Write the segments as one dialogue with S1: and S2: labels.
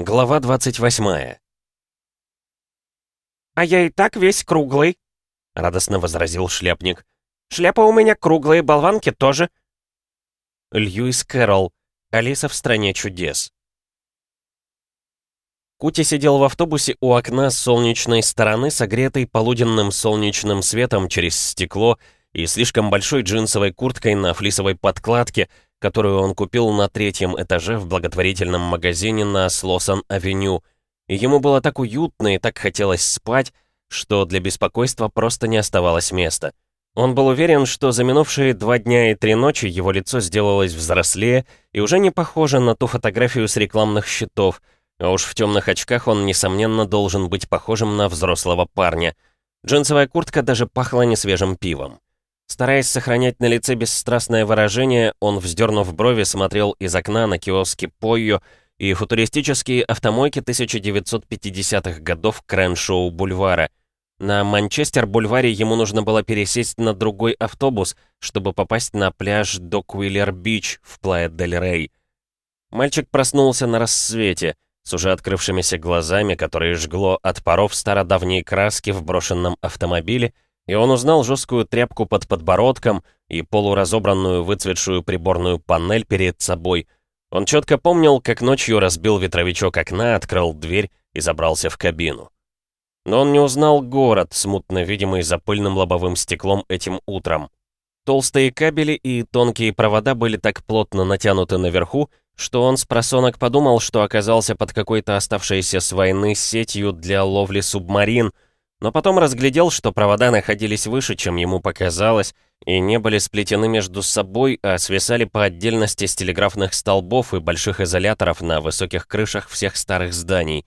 S1: Глава 28
S2: «А я и так весь круглый», — радостно возразил шляпник. «Шляпа у меня круглые, болванки тоже».
S1: Льюис Кэрролл. Алиса в стране чудес. Кути сидел в автобусе у окна с солнечной стороны, согретой полуденным солнечным светом через стекло и слишком большой джинсовой курткой на флисовой подкладке, которую он купил на третьем этаже в благотворительном магазине на Слосан-авеню. И ему было так уютно и так хотелось спать, что для беспокойства просто не оставалось места. Он был уверен, что за минувшие два дня и три ночи его лицо сделалось взрослее и уже не похоже на ту фотографию с рекламных щитов, а уж в темных очках он, несомненно, должен быть похожим на взрослого парня. Джинсовая куртка даже пахла несвежим пивом. Стараясь сохранять на лице бесстрастное выражение, он, вздернув брови, смотрел из окна на киоски Пойо и футуристические автомойки 1950-х годов Крэншоу-бульвара. На Манчестер-бульваре ему нужно было пересесть на другой автобус, чтобы попасть на пляж Доквиллер-Бич в Плая-дель-Рей. Мальчик проснулся на рассвете, с уже открывшимися глазами, которые жгло от паров стародавней краски в брошенном автомобиле, и он узнал жесткую тряпку под подбородком и полуразобранную выцветшую приборную панель перед собой. Он четко помнил, как ночью разбил ветровичок окна, открыл дверь и забрался в кабину. Но он не узнал город, смутно видимый за пыльным лобовым стеклом этим утром. Толстые кабели и тонкие провода были так плотно натянуты наверху, что он с просонок подумал, что оказался под какой-то оставшейся с войны сетью для ловли субмарин — но потом разглядел, что провода находились выше, чем ему показалось, и не были сплетены между собой, а свисали по отдельности с телеграфных столбов и больших изоляторов на высоких крышах всех старых зданий.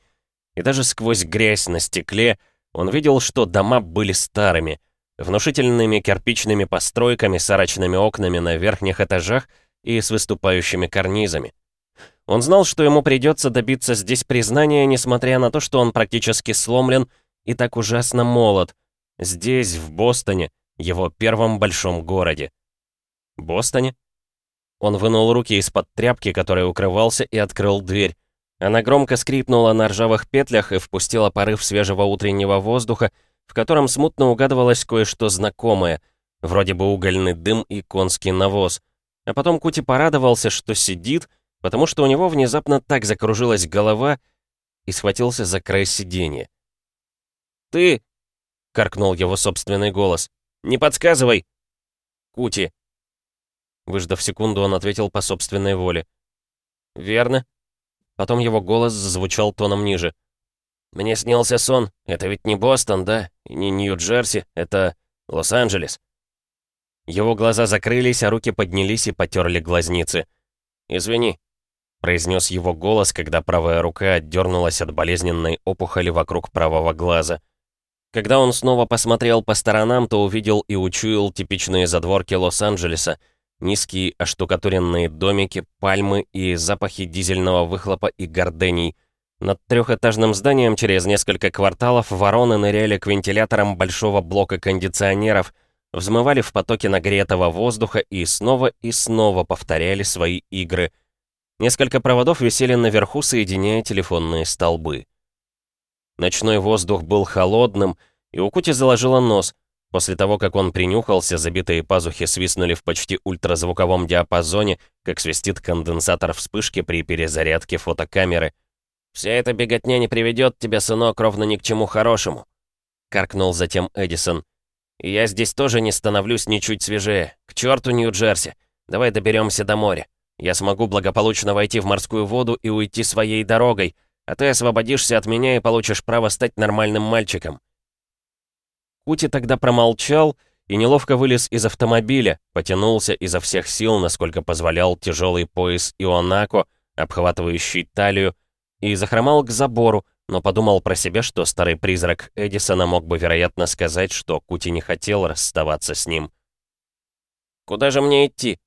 S1: И даже сквозь грязь на стекле он видел, что дома были старыми, внушительными кирпичными постройками с арочными окнами на верхних этажах и с выступающими карнизами. Он знал, что ему придется добиться здесь признания, несмотря на то, что он практически сломлен и так ужасно молод. Здесь, в Бостоне, его первом большом городе. Бостоне? Он вынул руки из-под тряпки, которой укрывался, и открыл дверь. Она громко скрипнула на ржавых петлях и впустила порыв свежего утреннего воздуха, в котором смутно угадывалось кое-что знакомое, вроде бы угольный дым и конский навоз. А потом Кути порадовался, что сидит, потому что у него внезапно так закружилась голова и схватился за край сиденья. «Ты!» — каркнул его собственный голос. «Не подсказывай!» «Кути!» Выждав секунду, он ответил по собственной воле. «Верно». Потом его голос зазвучал тоном ниже. «Мне снился сон. Это ведь не Бостон, да? И не Нью-Джерси. Это Лос-Анджелес». Его глаза закрылись, а руки поднялись и потерли глазницы. «Извини», — произнес его голос, когда правая рука отдернулась от болезненной опухоли вокруг правого глаза. Когда он снова посмотрел по сторонам, то увидел и учуял типичные задворки Лос-Анджелеса, низкие оштукатуренные домики, пальмы и запахи дизельного выхлопа и гордений. Над трехэтажным зданием через несколько кварталов вороны ныряли к вентиляторам большого блока кондиционеров, взмывали в потоке нагретого воздуха и снова и снова повторяли свои игры. Несколько проводов висели наверху, соединяя телефонные столбы. Ночной воздух был холодным, и у Кути заложило нос. После того, как он принюхался, забитые пазухи свистнули в почти ультразвуковом диапазоне, как свистит конденсатор вспышки при перезарядке фотокамеры. «Вся эта беготня не приведет тебя, сынок, ровно ни к чему хорошему», — каркнул затем Эдисон. «И я здесь тоже не становлюсь ничуть свежее. К черту Нью-Джерси. Давай доберемся до моря. Я смогу благополучно войти в морскую воду и уйти своей дорогой, а ты освободишься от меня и получишь право стать нормальным мальчиком». Кути тогда промолчал и неловко вылез из автомобиля, потянулся изо всех сил, насколько позволял тяжелый пояс Ионако, обхватывающий талию, и захромал к забору, но подумал про себя, что старый призрак Эдисона мог бы, вероятно, сказать, что Кути не хотел расставаться с ним. «Куда же мне идти?»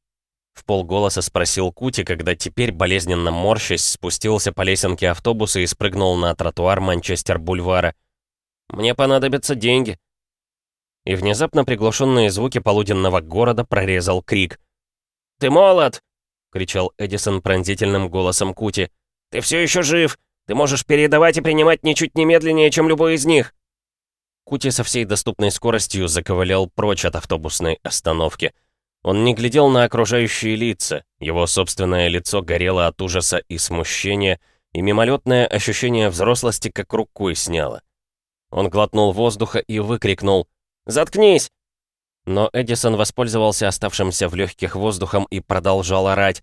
S1: В полголоса спросил Кути, когда теперь, болезненно морщась, спустился по лесенке автобуса и спрыгнул на тротуар Манчестер-бульвара. «Мне понадобятся деньги». И внезапно приглушенные звуки полуденного города прорезал крик. «Ты молод!» — кричал Эдисон пронзительным голосом Кути. «Ты все еще жив!
S2: Ты можешь передавать и принимать ничуть не медленнее, чем любой из них!»
S1: Кути со всей доступной скоростью заковылял прочь от автобусной остановки. Он не глядел на окружающие лица, его собственное лицо горело от ужаса и смущения, и мимолетное ощущение взрослости как рукой сняло. Он глотнул воздуха и выкрикнул «Заткнись!». Но Эдисон воспользовался оставшимся в легких воздухом и продолжал орать.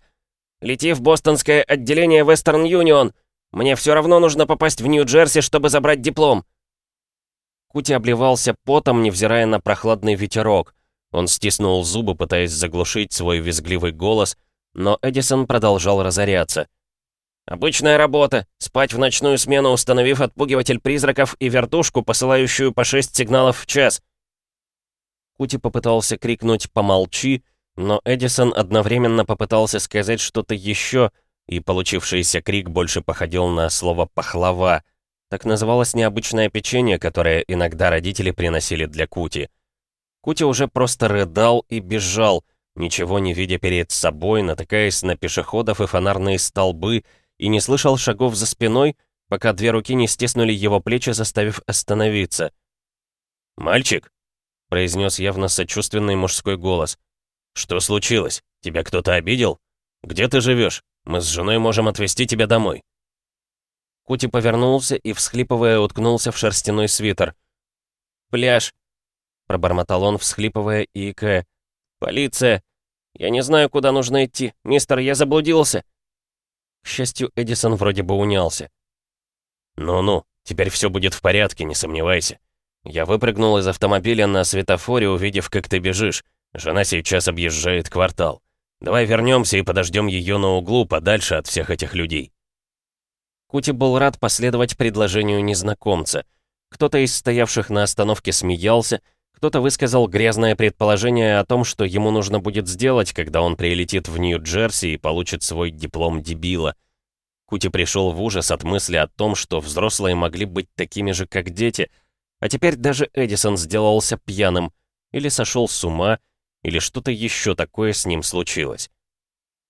S1: «Лети в бостонское отделение Western Union! Мне все равно нужно попасть в Нью-Джерси, чтобы забрать диплом!» Кути обливался потом, невзирая на прохладный ветерок. Он стиснул зубы, пытаясь заглушить свой визгливый голос, но Эдисон продолжал разоряться. «Обычная работа — спать в ночную смену, установив отпугиватель призраков и вертушку, посылающую по шесть сигналов в час». Кути попытался крикнуть «помолчи», но Эдисон одновременно попытался сказать что-то еще, и получившийся крик больше походил на слово «пахлава», так называлось необычное печенье, которое иногда родители приносили для Кути. Кути уже просто рыдал и бежал, ничего не видя перед собой, натыкаясь на пешеходов и фонарные столбы, и не слышал шагов за спиной, пока две руки не стиснули его плечи, заставив остановиться. «Мальчик!» — произнес явно сочувственный мужской голос. «Что случилось? Тебя кто-то обидел? Где ты живешь? Мы с женой можем отвезти тебя домой». Кути повернулся и, всхлипывая, уткнулся в шерстяной свитер. «Пляж!» — пробормотал он, всхлипывая и икая. «Полиция! Я не знаю, куда нужно идти. Мистер, я заблудился!» К счастью, Эдисон вроде бы унялся. «Ну-ну, теперь все будет в порядке, не сомневайся. Я выпрыгнул из автомобиля на светофоре, увидев, как ты бежишь. Жена сейчас объезжает квартал. Давай вернемся и подождем ее на углу, подальше от всех этих людей». Кути был рад последовать предложению незнакомца. Кто-то из стоявших на остановке смеялся, кто-то высказал грязное предположение о том, что ему нужно будет сделать, когда он прилетит в Нью-Джерси и получит свой диплом дебила. Кути пришел в ужас от мысли о том, что взрослые могли быть такими же, как дети, а теперь даже Эдисон сделался пьяным, или сошел с ума, или что-то еще такое с ним случилось.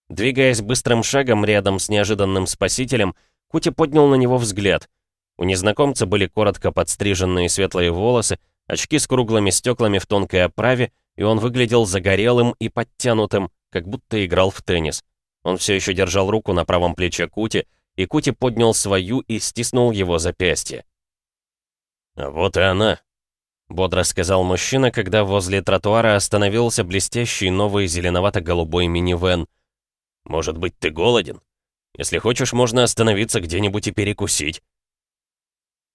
S1: Двигаясь быстрым шагом рядом с неожиданным спасителем, Кути поднял на него взгляд. У незнакомца были коротко подстриженные светлые волосы, очки с круглыми стеклами в тонкой оправе, и он выглядел загорелым и подтянутым, как будто играл в теннис. Он все еще держал руку на правом плече Кути, и Кути поднял свою и стиснул его запястье. «А вот и она», — бодро сказал мужчина, когда возле тротуара остановился блестящий новый зеленовато-голубой минивэн. «Может быть, ты голоден?» Если хочешь, можно остановиться где-нибудь и перекусить».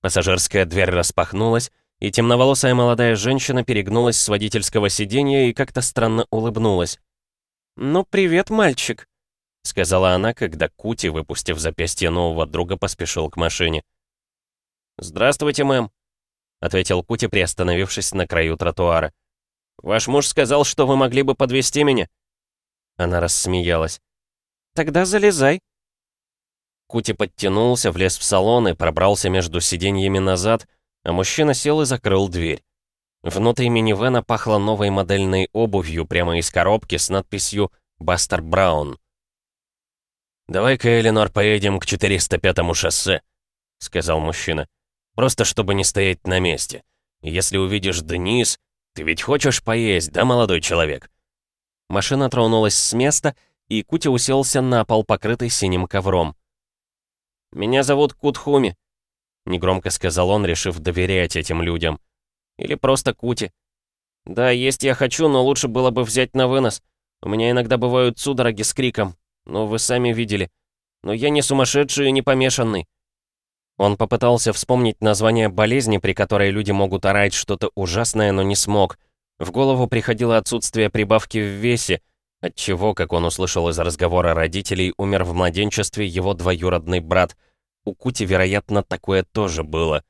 S1: Пассажирская дверь распахнулась, и темноволосая молодая женщина перегнулась с водительского сиденья и как-то странно улыбнулась. «Ну, привет, мальчик», — сказала она, когда Кути, выпустив запястье нового друга, поспешил к машине. «Здравствуйте, мэм», — ответил Кути, приостановившись на краю тротуара. «Ваш муж сказал, что вы могли бы подвести меня». Она рассмеялась. «Тогда залезай», Кути подтянулся, влез в салон и пробрался между сиденьями назад, а мужчина сел и закрыл дверь. Внутри минивэна пахло новой модельной обувью прямо из коробки с надписью «Бастер Браун». «Давай-ка, Эленор, поедем к 405-му шоссе», — сказал мужчина. «Просто чтобы не стоять на месте. Если увидишь Денис, ты ведь хочешь поесть, да, молодой человек?» Машина тронулась с места, и Кути уселся на пол, покрытый синим ковром. «Меня зовут Кутхуми», — негромко сказал он, решив доверять этим людям. «Или просто Кути. Да, есть я хочу, но лучше было бы взять на вынос. У меня иногда бывают судороги с криком, но вы сами видели. Но я не сумасшедший и не помешанный». Он попытался вспомнить название болезни, при которой люди могут орать что-то ужасное, но не смог. В голову приходило отсутствие прибавки в весе, отчего, как он услышал из разговора родителей, умер в младенчестве его двоюродный брат. У Кути, вероятно, такое тоже было.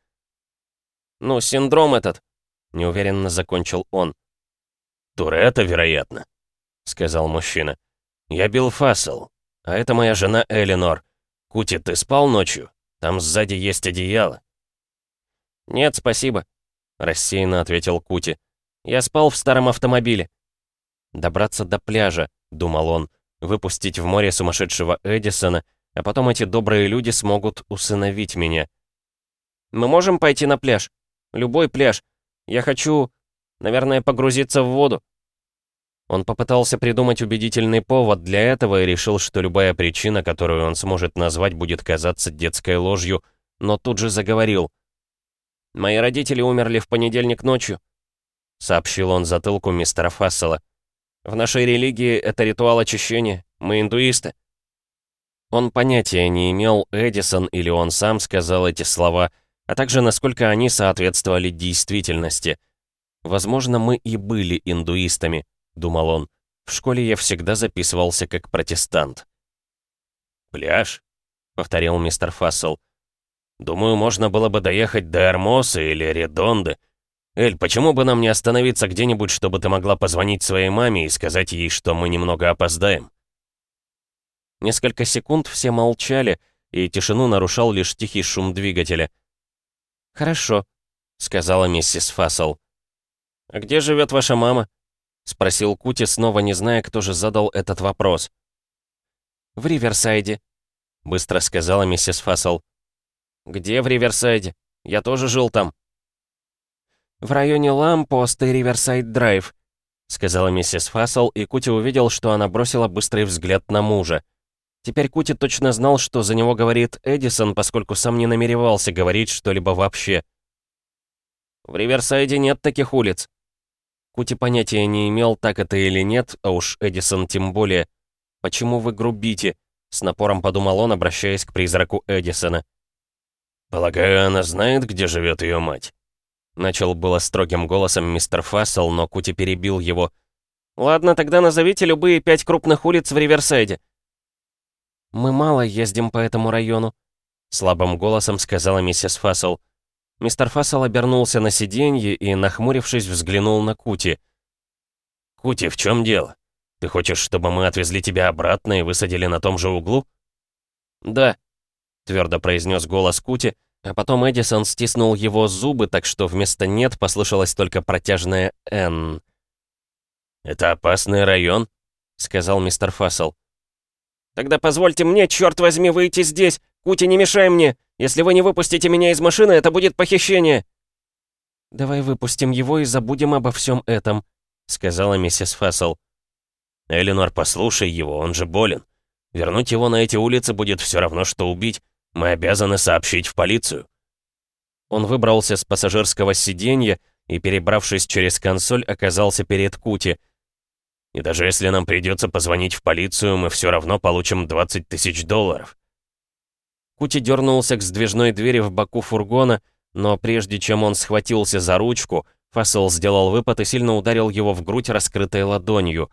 S1: «Ну, синдром этот», — неуверенно закончил он. «Туретта, вероятно», — сказал мужчина. «Я Билл Фассел, а это моя жена Элинор. Кути, ты спал ночью? Там сзади есть одеяло». «Нет, спасибо», — рассеянно ответил Кути. «Я спал в старом автомобиле». Добраться до пляжа, думал он, выпустить в море сумасшедшего Эдисона — а потом эти добрые люди смогут усыновить меня.
S2: Мы можем пойти на пляж? Любой пляж. Я хочу, наверное, погрузиться в воду.
S1: Он попытался придумать убедительный повод для этого и решил, что любая причина, которую он сможет назвать, будет казаться детской ложью, но тут же заговорил.
S2: «Мои родители умерли в понедельник ночью», —
S1: сообщил он затылку мистера Фассела.
S2: «В нашей религии это ритуал очищения. Мы индуисты».
S1: Он понятия не имел, Эдисон или он сам сказал эти слова, а также насколько они соответствовали действительности. Возможно, мы и были индуистами, — думал он. «В школе я всегда записывался как протестант».
S3: «Пляж?» — повторил мистер Фассел. «Думаю, можно было бы доехать до Эрмоса или Редонды. Эль, почему бы нам не остановиться где-нибудь, чтобы ты могла позвонить своей маме и сказать ей, что мы немного опоздаем?»
S1: Несколько секунд все молчали, и тишину нарушал лишь тихий шум двигателя.
S2: «Хорошо», — сказала миссис Фассел.
S1: «А где живет ваша мама?» — спросил Кути, снова не зная, кто же задал этот вопрос.
S2: «В Риверсайде», —
S1: быстро сказала миссис Фассел.
S2: «Где в Риверсайде? Я тоже жил там».
S4: «В районе Лампост и Риверсайд-Драйв», — сказала миссис Фассел, и Кути увидел, что она бросила быстрый взгляд на мужа. Теперь Кути точно знал, что за него говорит Эдисон, поскольку сам не намеревался говорить что-либо вообще.
S2: «В Риверсайде нет таких улиц»,
S1: Кути понятия не имел, так это или нет, а уж Эдисон тем более. «Почему вы грубите?» — с напором подумал он, обращаясь к призраку Эдисона.
S3: «Полагаю, она знает, где живет ее мать?»
S1: Начал было строгим голосом мистер Фассел, но Кути перебил его.
S2: «Ладно, тогда назовите любые пять крупных улиц в Риверсайде».
S4: «Мы мало ездим по этому району», — слабым голосом сказала миссис Фассел.
S1: Мистер Фассел обернулся на сиденье и, нахмурившись, взглянул на Кути.
S3: «Кути, в чем дело? Ты хочешь, чтобы мы отвезли тебя обратно и высадили на том же углу?»
S2: «Да», —
S1: твердо произнес голос Кути, а потом Эдисон стиснул его зубы, так что вместо «нет» послышалось только протяжное «Н».
S3: «Это опасный район», — сказал мистер Фассел.
S2: «Тогда позвольте мне, черт возьми, выйти здесь! Кути, не мешай мне! Если вы не выпустите меня из машины, это будет похищение!»
S4: «Давай выпустим его и забудем обо всем этом», — сказала миссис Фассел.
S3: «Эленор, послушай его, он же болен. Вернуть его на эти улицы будет все равно, что убить. Мы обязаны сообщить в полицию».
S1: Он выбрался с пассажирского сиденья и, перебравшись через консоль, оказался перед Кути.
S3: «И даже если нам придется позвонить в полицию, мы все равно получим 20 тысяч долларов.
S1: Кути дернулся к сдвижной двери в боку фургона, но прежде чем он схватился за ручку, Фассел сделал выпад и сильно ударил его в грудь раскрытой ладонью.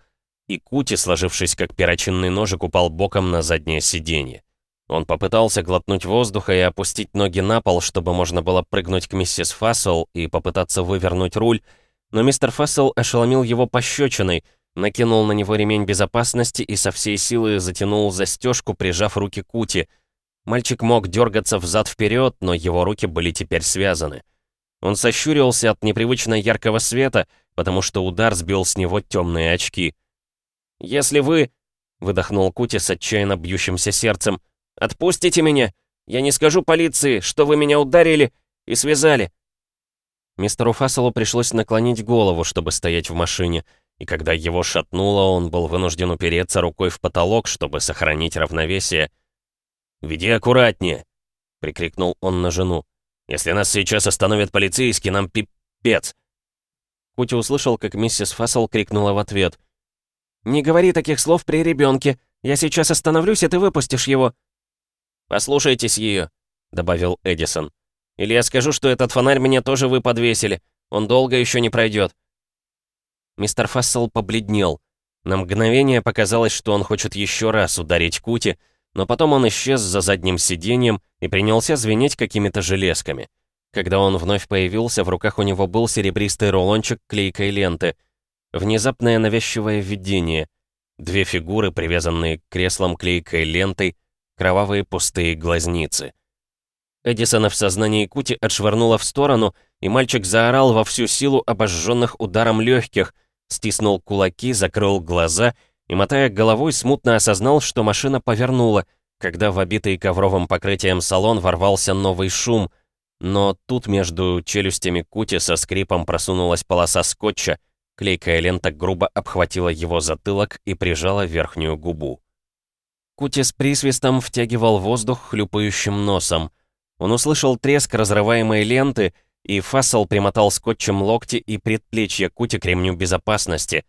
S1: И Кути, сложившись как перочинный ножик, упал боком на заднее сиденье. Он попытался глотнуть воздуха и опустить ноги на пол, чтобы можно было прыгнуть к миссис Фассел и попытаться вывернуть руль, но мистер Фассел ошеломил его пощечиной, накинул на него ремень безопасности и со всей силы затянул застежку, прижав руки Кути — Мальчик мог дергаться взад-вперед, но его руки были теперь связаны. Он сощурился от непривычно яркого света, потому что удар сбил с него темные очки.
S2: «Если вы...» — выдохнул Кути с отчаянно бьющимся сердцем. «Отпустите меня! Я не скажу полиции, что вы меня ударили и связали!»
S1: Мистеру Фасселу пришлось наклонить голову, чтобы стоять в машине, и когда его шатнуло, он был вынужден упереться рукой в потолок, чтобы сохранить равновесие —
S3: «Веди аккуратнее!» — прикрикнул он на жену. «Если нас сейчас остановят полицейские, нам пипец!»
S1: Кути услышал, как миссис Фассел крикнула в ответ.
S4: «Не говори таких слов при ребенке. Я сейчас остановлюсь, и ты выпустишь его».
S2: «Послушайтесь ее», — добавил Эдисон. «Или я скажу, что этот фонарь мне тоже вы подвесили. Он долго еще не пройдет».
S1: Мистер Фассел побледнел. На мгновение показалось, что он хочет еще раз ударить Кути, — но потом он исчез за задним сиденьем и принялся звенеть какими-то железками. Когда он вновь появился, в руках у него был серебристый рулончик клейкой ленты. Внезапное навязчивое видение. Две фигуры, привязанные к креслам клейкой лентой, кровавые пустые глазницы. Эдисона в сознании Кути отшвырнула в сторону, и мальчик заорал во всю силу обожженных ударом легких, стиснул кулаки, закрыл глаза — и, мотая головой, смутно осознал, что машина повернула, когда в обитый ковровым покрытием салон ворвался новый шум, но тут между челюстями Кути со скрипом просунулась полоса скотча, клейкая лента грубо обхватила его затылок и прижала верхнюю губу. Кути с присвистом втягивал воздух хлюпающим носом. Он услышал треск разрываемой ленты, и Фассел примотал скотчем локти и предплечья Кути к ремню безопасности.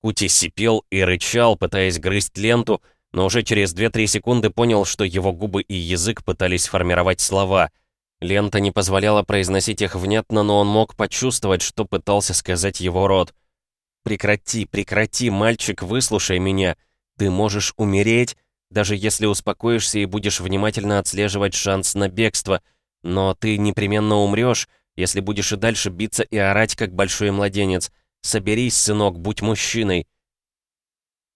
S1: Кути сипел и рычал, пытаясь грызть ленту, но уже через 2-3 секунды понял, что его губы и язык пытались формировать слова. Лента не позволяла произносить их внятно, но он мог почувствовать, что пытался сказать его рот. «Прекрати, прекрати, мальчик, выслушай меня. Ты можешь умереть, даже если успокоишься и будешь внимательно отслеживать шанс на бегство. Но ты непременно умрешь, если будешь и дальше биться и орать, как большой младенец. Соберись, сынок, будь мужчиной.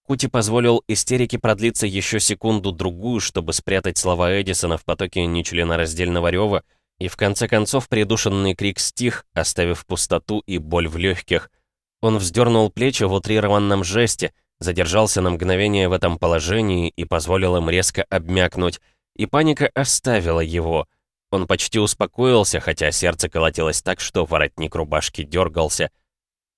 S1: Кути позволил истерике продлиться еще секунду-другую, чтобы спрятать слова Эдисона в потоке нечленораздельного рева, и в конце концов придушенный крик стих, оставив пустоту и боль в легких. Он вздернул плечи в утрированном жесте, задержался на мгновение в этом положении и позволил им резко обмякнуть, и паника оставила его. Он почти успокоился, хотя сердце колотилось так, что воротник рубашки дергался.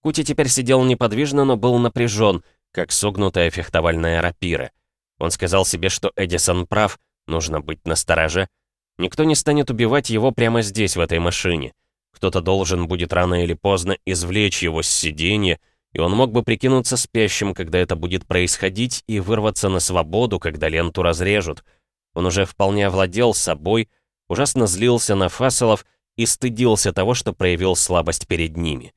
S1: Кути теперь сидел неподвижно, но был напряжен — как согнутая фехтовальная рапира. Он сказал себе, что Эдисон прав, нужно быть настороже. Никто не станет убивать его прямо здесь, в этой машине. Кто-то должен будет рано или поздно извлечь его с сиденья, и он мог бы прикинуться спящим, когда это будет происходить, и вырваться на свободу, когда ленту разрежут. Он уже вполне овладел собой, ужасно злился на Фасселов и стыдился того, что проявил слабость перед ними.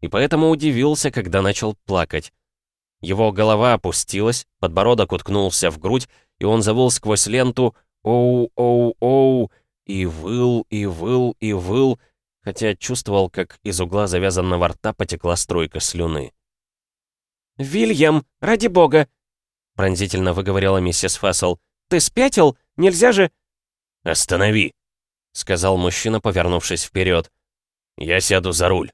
S1: И поэтому удивился, когда начал плакать. Его голова опустилась, подбородок уткнулся в грудь, и он завыл сквозь ленту «Оу-оу-оу» и выл, и выл, и выл, хотя чувствовал, как из угла завязанного рта потекла струйка слюны.
S2: «Вильям, ради бога!» — пронзительно выговорила миссис Фассел. «Ты спятил? Нельзя же...»
S3: «Останови!» — сказал мужчина, повернувшись вперед. «Я сяду за руль.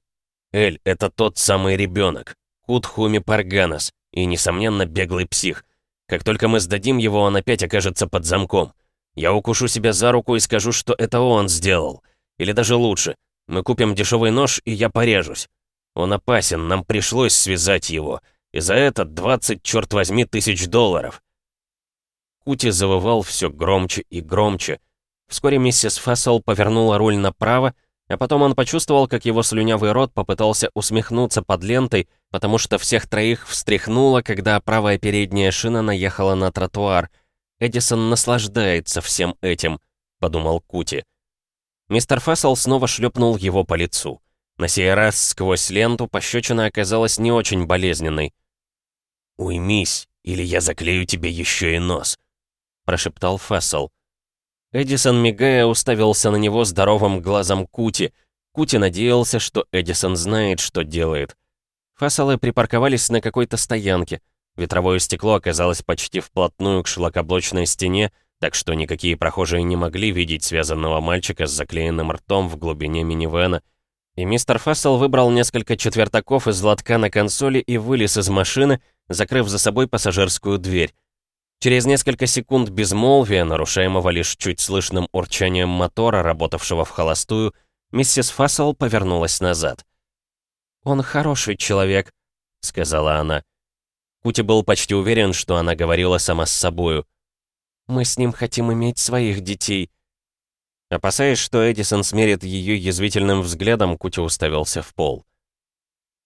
S3: Эль, это тот самый ребенок. Кутхуми Парганас и, несомненно, беглый псих. Как только мы сдадим его, он опять окажется под замком. Я укушу себя за руку и скажу, что это он сделал. Или даже лучше, мы купим дешевый нож, и я порежусь. Он опасен, нам пришлось связать его. И за это 20, черт возьми, тысяч долларов. Кути завывал все громче и громче. Вскоре миссис Фассел повернула руль направо, а потом он почувствовал, как его слюнявый рот попытался усмехнуться под лентой, потому что всех троих встряхнуло, когда правая передняя шина наехала на тротуар. «Эдисон наслаждается всем этим», — подумал Кути. Мистер Фессел снова шлепнул его по лицу. На сей раз сквозь ленту пощечина оказалась не очень болезненной. «Уймись, или я заклею тебе еще и нос», — прошептал Фессел. Эдисон, мигая, уставился на него здоровым глазом Кути. Кути надеялся, что Эдисон знает, что делает. Фасалы припарковались на какой-то стоянке. Ветровое стекло оказалось почти вплотную к шлакоблочной стене, так что никакие прохожие не могли видеть связанного мальчика с заклеенным ртом в глубине минивэна. И мистер Фассел выбрал несколько четвертаков из лотка на консоли и вылез из машины, закрыв за собой пассажирскую дверь. Через несколько секунд безмолвия, нарушаемого лишь чуть слышным урчанием мотора, работавшего в холостую, миссис Фассел повернулась назад. «Он хороший человек», — сказала она. Кути был почти уверен, что она говорила сама с собою. «Мы с ним хотим иметь своих детей». Опасаясь, что Эдисон смерит ее язвительным взглядом, Кути уставился в пол.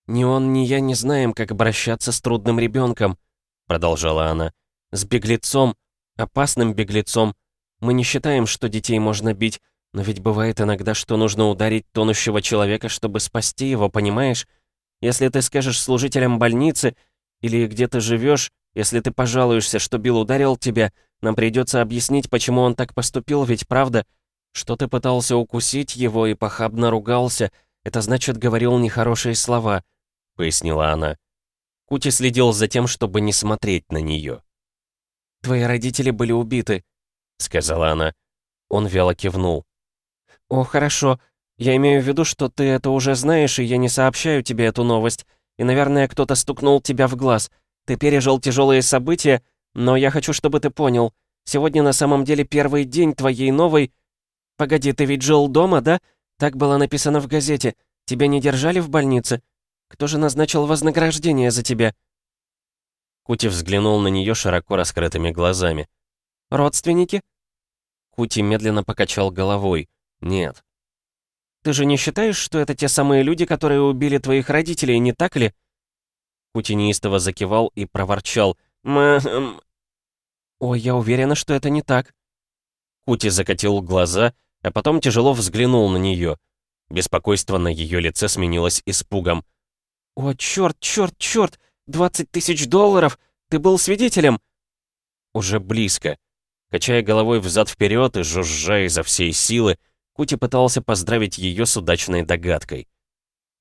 S3: «Ни он, ни я не знаем, как обращаться с трудным ребенком», — продолжала она. С беглецом, опасным беглецом. Мы не считаем, что детей можно бить, но ведь бывает иногда, что нужно ударить тонущего человека, чтобы спасти его, понимаешь? Если ты скажешь служителям больницы, или где ты живешь, если ты пожалуешься, что Билл ударил тебя, нам придется объяснить, почему он так поступил, ведь правда, что ты пытался укусить его и похабно ругался, это значит, говорил нехорошие слова», — пояснила она. Кути следил за тем, чтобы не смотреть на нее. «Твои родители были убиты», — сказала она. Он вяло кивнул. «О, хорошо. Я имею в виду, что ты это уже знаешь, и я не сообщаю тебе эту новость. И, наверное, кто-то стукнул тебя в глаз. Ты пережил тяжелые события, но я хочу, чтобы ты понял.
S4: Сегодня на самом деле первый день твоей новой... Погоди, ты ведь жил дома, да? Так было написано в газете. Тебя не держали в больнице? Кто же назначил вознаграждение за тебя?»
S1: Кути взглянул на нее широко раскрытыми глазами.
S4: «Родственники?»
S1: Кути медленно покачал головой. «Нет».
S4: «Ты же не считаешь, что это те самые люди, которые убили твоих родителей, не так ли?»
S1: Кути неистово закивал и проворчал.
S4: «Мэм...» «Ой, я уверена, что это не так».
S1: Кути закатил глаза, а потом тяжело взглянул на нее. Беспокойство на ее лице сменилось испугом.
S4: «О, черт, черт, черт! 20 тысяч долларов! Ты был свидетелем!»
S1: Уже близко. Качая головой взад-вперед и жужжа изо всей силы, Кути пытался поздравить ее с удачной догадкой.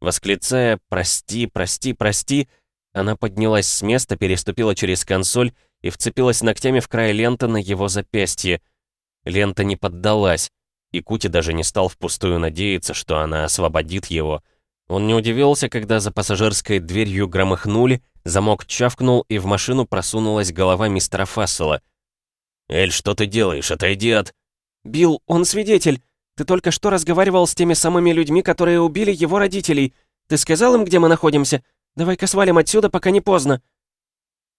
S1: Восклицая «Прости, прости, прости», она поднялась с места, переступила через консоль и вцепилась ногтями в край ленты на его запястье. Лента не поддалась, и Кути даже не стал впустую надеяться, что она освободит его. Он не удивился, когда за пассажирской дверью громыхнули, замок чавкнул, и в машину просунулась голова мистера Фассела. «Эль, что ты делаешь? Отойди от...»
S4: «Билл, он свидетель! Ты только что разговаривал с теми самыми людьми, которые убили его родителей. Ты сказал им, где мы находимся? Давай-ка свалим отсюда, пока не поздно!»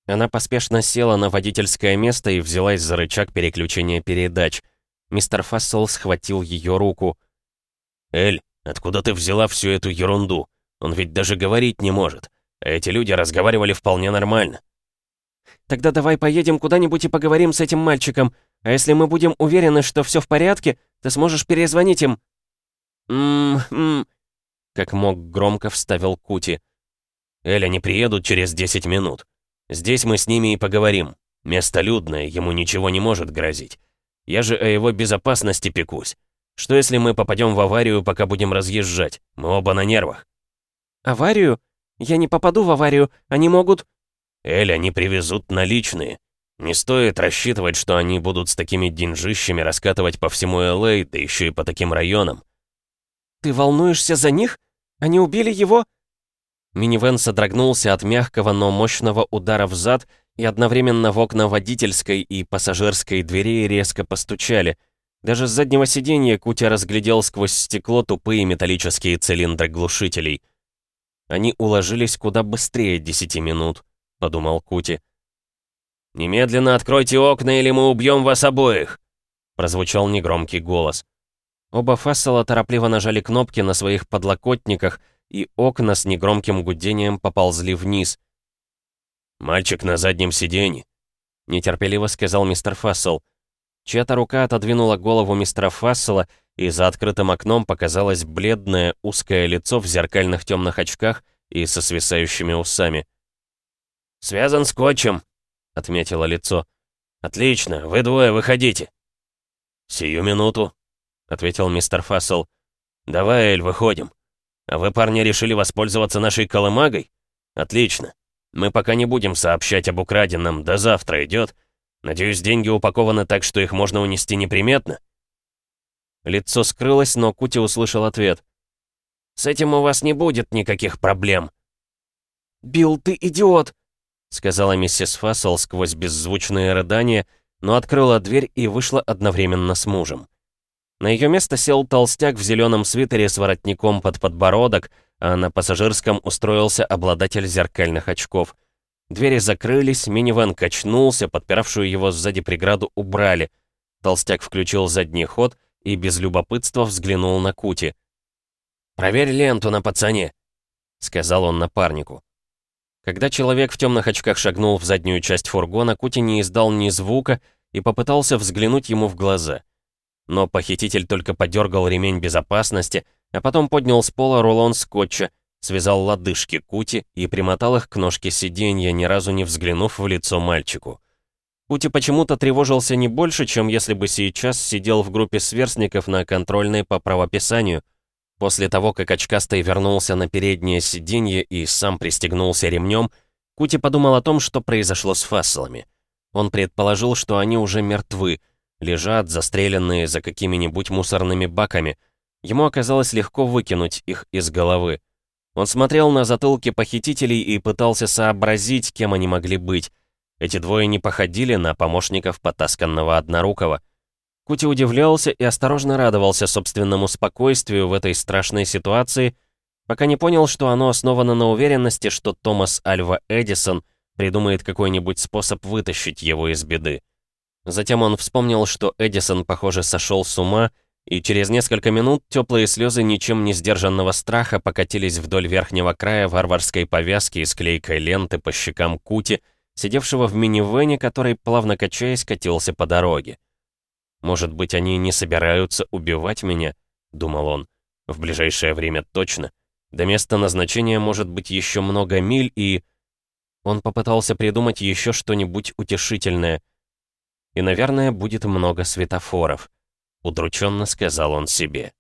S1: Она поспешно села на водительское место и взялась за рычаг переключения передач. Мистер Фассел схватил ее руку. «Эль, откуда ты взяла всю эту ерунду? Он ведь даже говорить не может. Эти люди разговаривали вполне нормально».
S4: «Тогда давай поедем куда-нибудь и поговорим с этим мальчиком. А если мы будем уверены, что все в порядке, ты сможешь перезвонить им».
S1: «М-м-м», как мог громко вставил Кути. «Эль, они приедут через 10 минут. Здесь мы с ними и поговорим. Место людное, ему ничего не может грозить. Я же о его безопасности пекусь. Что если мы попадем в аварию, пока будем разъезжать? Мы оба на нервах».
S4: «Аварию? Я не попаду в аварию. Они могут...»
S1: «Эль, они привезут наличные. Не стоит рассчитывать, что они будут с такими деньжищами раскатывать по всему Л.А., да еще и по таким районам».
S4: «Ты волнуешься за них? Они убили его?»
S1: Минивэн содрогнулся от мягкого, но мощного удара в зад, и одновременно в окна водительской и пассажирской двери резко постучали. Даже с заднего сиденья Кутя разглядел сквозь стекло тупые металлические цилиндры глушителей. «Они уложились куда быстрее десяти минут», — подумал Кути. «Немедленно откройте окна, или мы убьем вас обоих!» Прозвучал негромкий голос. Оба Фассела торопливо нажали кнопки на своих подлокотниках, и окна с негромким гудением поползли вниз. «Мальчик на заднем сиденье», — нетерпеливо сказал мистер Фассел. Чья-то рука отодвинула голову мистера Фассела, и за открытым окном показалось бледное, узкое лицо в зеркальных темных очках и со свисающими усами. «Связан скотчем», — отметило лицо. «Отлично, вы двое выходите». «Сию минуту», — ответил мистер Фассел. «Давай, Эль, выходим. А вы, парни, решили воспользоваться нашей колымагой? Отлично. Мы пока не будем сообщать об украденном, до завтра идет. Надеюсь, деньги упакованы так, что их можно унести неприметно?» Лицо скрылось, но Кути услышал ответ. «С этим у вас не будет никаких проблем».
S4: «Билл, ты идиот!»
S1: сказала миссис Фассел сквозь беззвучные рыдания, но открыла дверь и вышла одновременно с мужем. На ее место сел толстяк в зеленом свитере с воротником под подбородок, а на пассажирском устроился обладатель зеркальных очков. Двери закрылись, минивэн качнулся, подпиравшую его сзади преграду убрали. Толстяк включил задний ход и без любопытства взглянул на Кути. «Проверь ленту на пацане», — сказал он напарнику. Когда человек в темных очках шагнул в заднюю часть фургона, Кути не издал ни звука и попытался взглянуть ему в глаза. Но похититель только подергал ремень безопасности, а потом поднял с пола рулон скотча, связал лодыжки Кути и примотал их к ножке сиденья, ни разу не взглянув в лицо мальчику. Кути почему-то тревожился не больше, чем если бы сейчас сидел в группе сверстников на контрольной по правописанию — После того, как очкастый вернулся на переднее сиденье и сам пристегнулся ремнем, Кути подумал о том, что произошло с фасселами. Он предположил, что они уже мертвы, лежат, застреленные за какими-нибудь мусорными баками. Ему оказалось легко выкинуть их из головы. Он смотрел на затылки похитителей и пытался сообразить, кем они могли быть. Эти двое не походили на помощников потасканного однорукого. Кути удивлялся и осторожно радовался собственному спокойствию в этой страшной ситуации, пока не понял, что оно основано на уверенности, что Томас Альва Эдисон придумает какой-нибудь способ вытащить его из беды. Затем он вспомнил, что Эдисон, похоже, сошел с ума, и через несколько минут теплые слезы ничем не сдержанного страха покатились вдоль верхнего края варварской повязки с клейкой ленты по щекам Кути, сидевшего в минивэне, который, плавно качаясь, катился по дороге. «Может быть, они не собираются убивать меня?» — думал он. «В ближайшее время точно. До места назначения может быть еще много миль, и...» Он попытался придумать еще что-нибудь утешительное. «И, наверное, будет много светофоров», — удрученно сказал он себе.